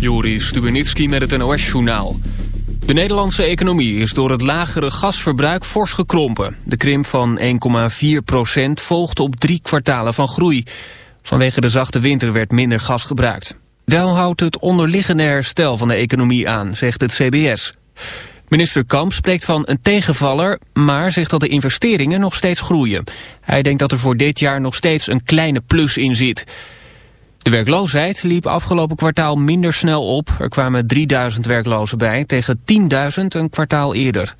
Joris Stubenitski met het NOS-journaal. De Nederlandse economie is door het lagere gasverbruik fors gekrompen. De krimp van 1,4% volgt op drie kwartalen van groei. Vanwege de zachte winter werd minder gas gebruikt. Wel houdt het onderliggende herstel van de economie aan, zegt het CBS. Minister Kamp spreekt van een tegenvaller, maar zegt dat de investeringen nog steeds groeien. Hij denkt dat er voor dit jaar nog steeds een kleine plus in zit. De werkloosheid liep afgelopen kwartaal minder snel op. Er kwamen 3000 werklozen bij, tegen 10.000 een kwartaal eerder.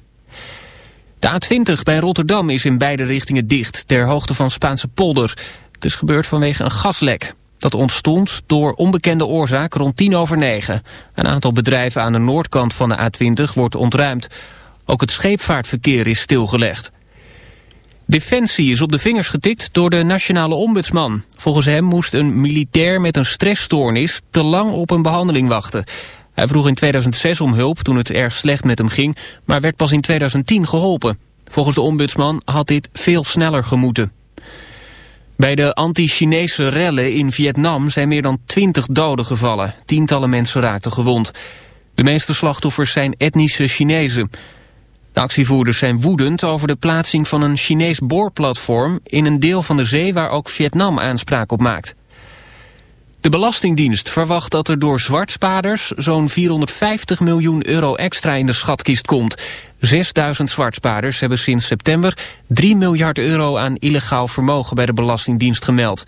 De A20 bij Rotterdam is in beide richtingen dicht, ter hoogte van Spaanse polder. Het is gebeurd vanwege een gaslek. Dat ontstond door onbekende oorzaak rond 10 over 9. Een aantal bedrijven aan de noordkant van de A20 wordt ontruimd. Ook het scheepvaartverkeer is stilgelegd. Defensie is op de vingers getikt door de nationale ombudsman. Volgens hem moest een militair met een stressstoornis te lang op een behandeling wachten. Hij vroeg in 2006 om hulp toen het erg slecht met hem ging, maar werd pas in 2010 geholpen. Volgens de ombudsman had dit veel sneller gemoeten. Bij de anti-Chinese rellen in Vietnam zijn meer dan 20 doden gevallen. Tientallen mensen raakten gewond. De meeste slachtoffers zijn etnische Chinezen. De actievoerders zijn woedend over de plaatsing van een Chinees boorplatform... in een deel van de zee waar ook Vietnam aanspraak op maakt. De Belastingdienst verwacht dat er door zwartspaders... zo'n 450 miljoen euro extra in de schatkist komt. 6000 zwartspaders hebben sinds september 3 miljard euro aan illegaal vermogen bij de Belastingdienst gemeld.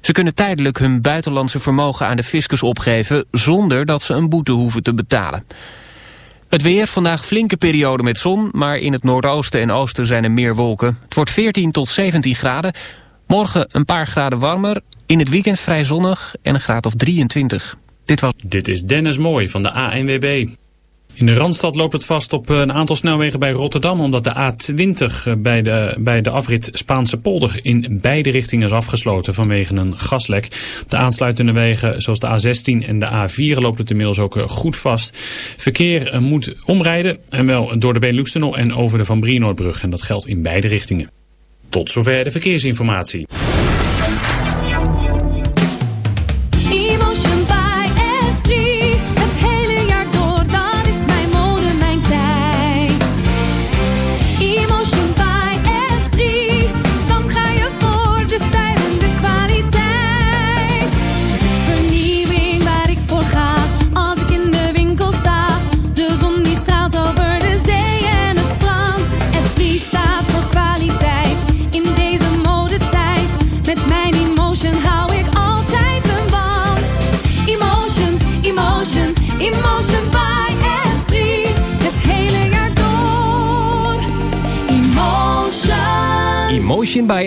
Ze kunnen tijdelijk hun buitenlandse vermogen aan de fiscus opgeven... zonder dat ze een boete hoeven te betalen. Het weer, vandaag flinke periode met zon, maar in het noordoosten en oosten zijn er meer wolken. Het wordt 14 tot 17 graden. Morgen een paar graden warmer, in het weekend vrij zonnig en een graad of 23. Dit was... Dit is Dennis Mooi van de ANWB. In de Randstad loopt het vast op een aantal snelwegen bij Rotterdam... omdat de A20 bij de, bij de afrit Spaanse polder in beide richtingen is afgesloten vanwege een gaslek. Op de aansluitende wegen zoals de A16 en de A4 loopt het inmiddels ook eh, goed vast. Verkeer eh, moet omrijden en wel door de Benelux-tunnel en over de Van Brienoordbrug. En dat geldt in beide richtingen. Tot zover de verkeersinformatie.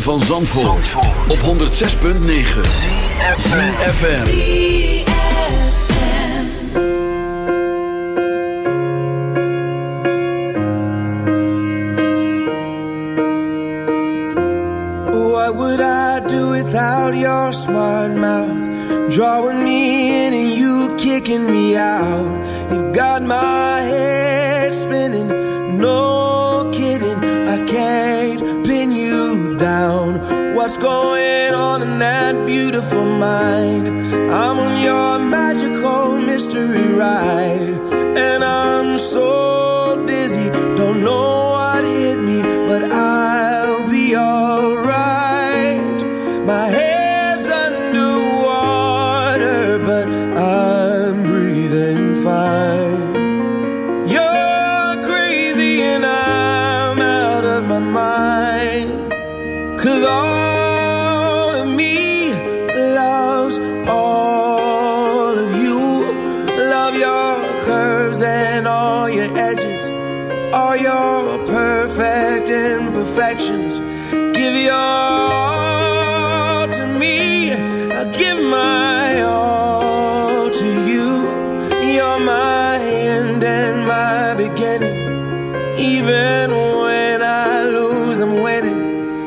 van Zandvoort, Zandvoort. op 106.9 CFFM What would I do without your smart mouth? Drawing me in and you kicking me out. You've got my head spinning. for mine. I'm on your magical mystery ride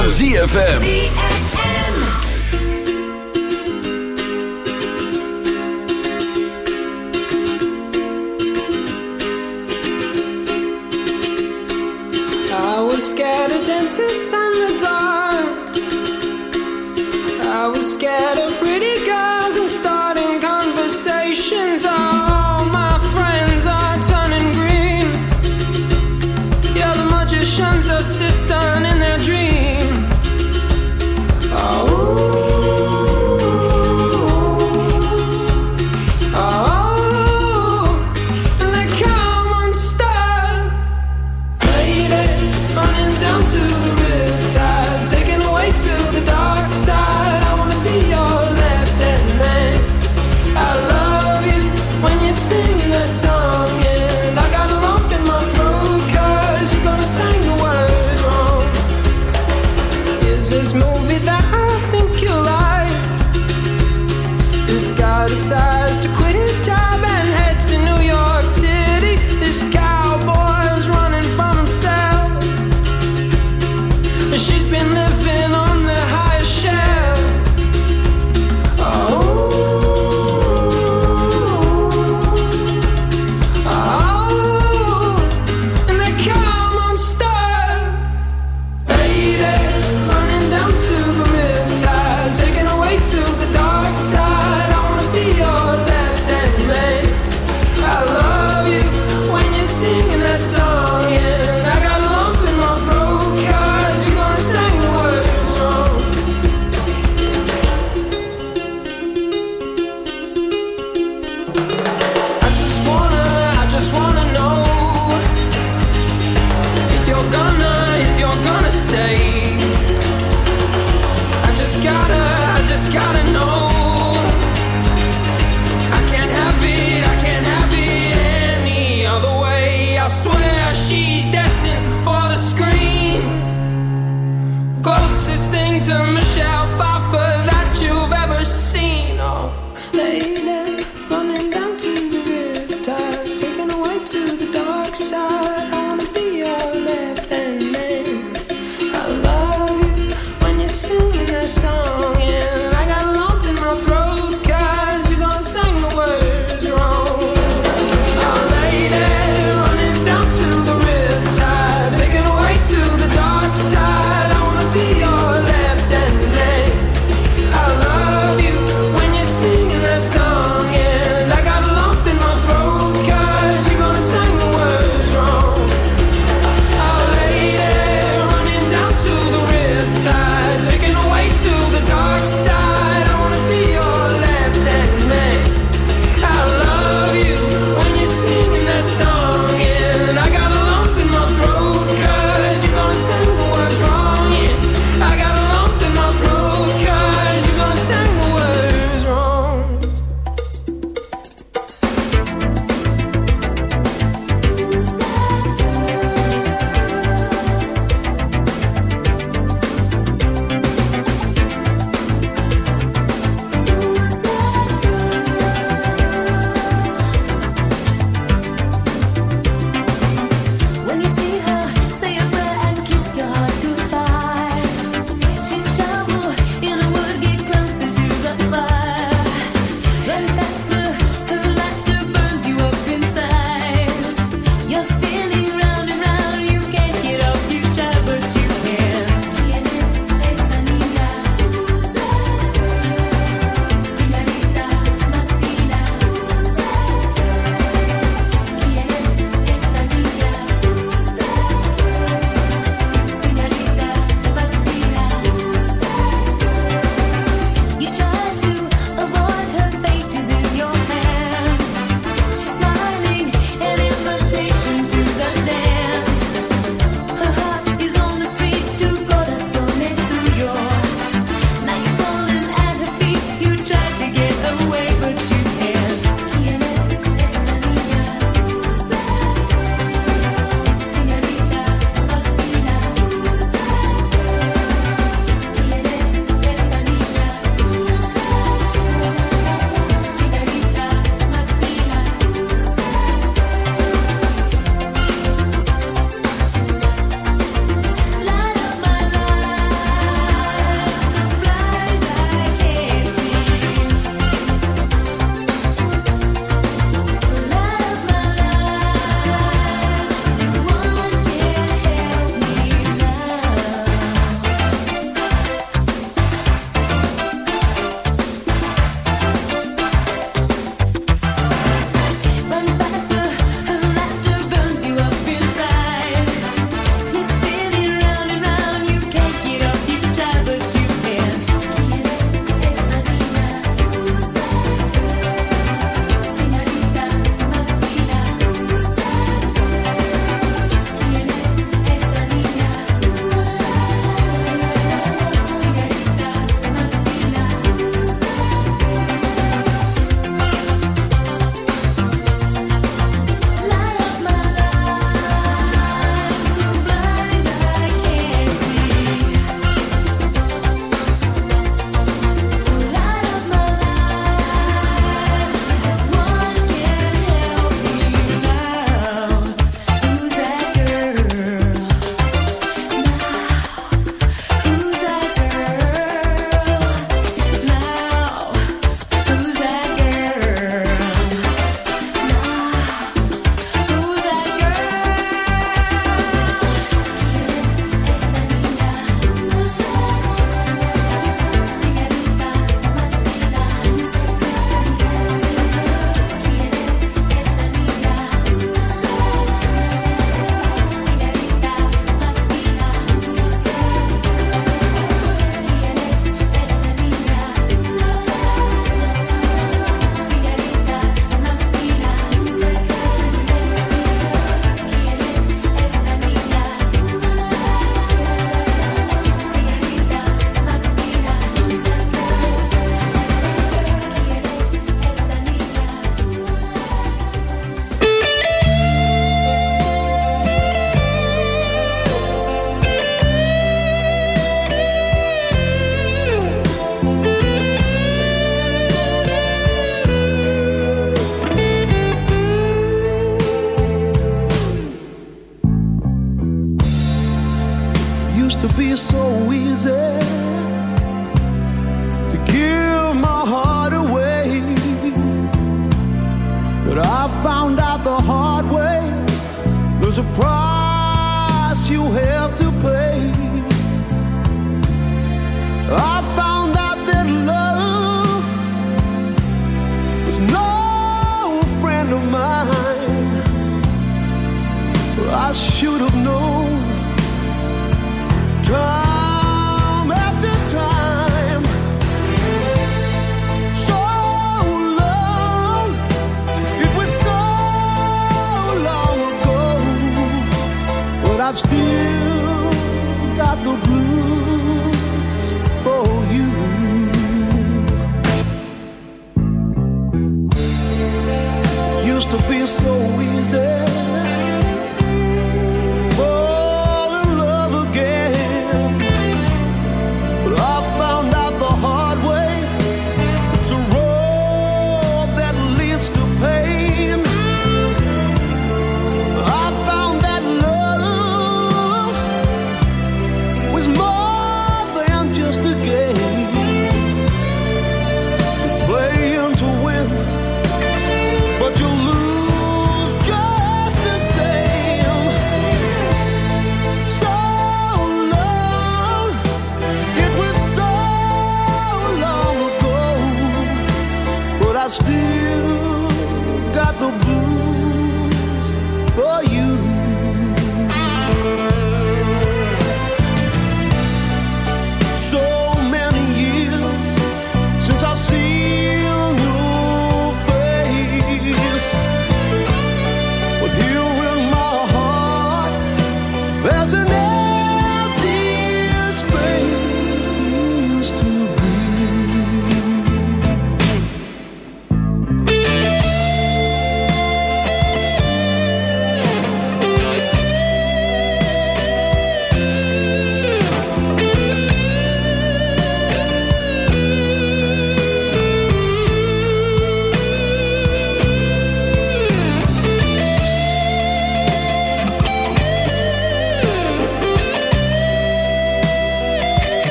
Van ZFM.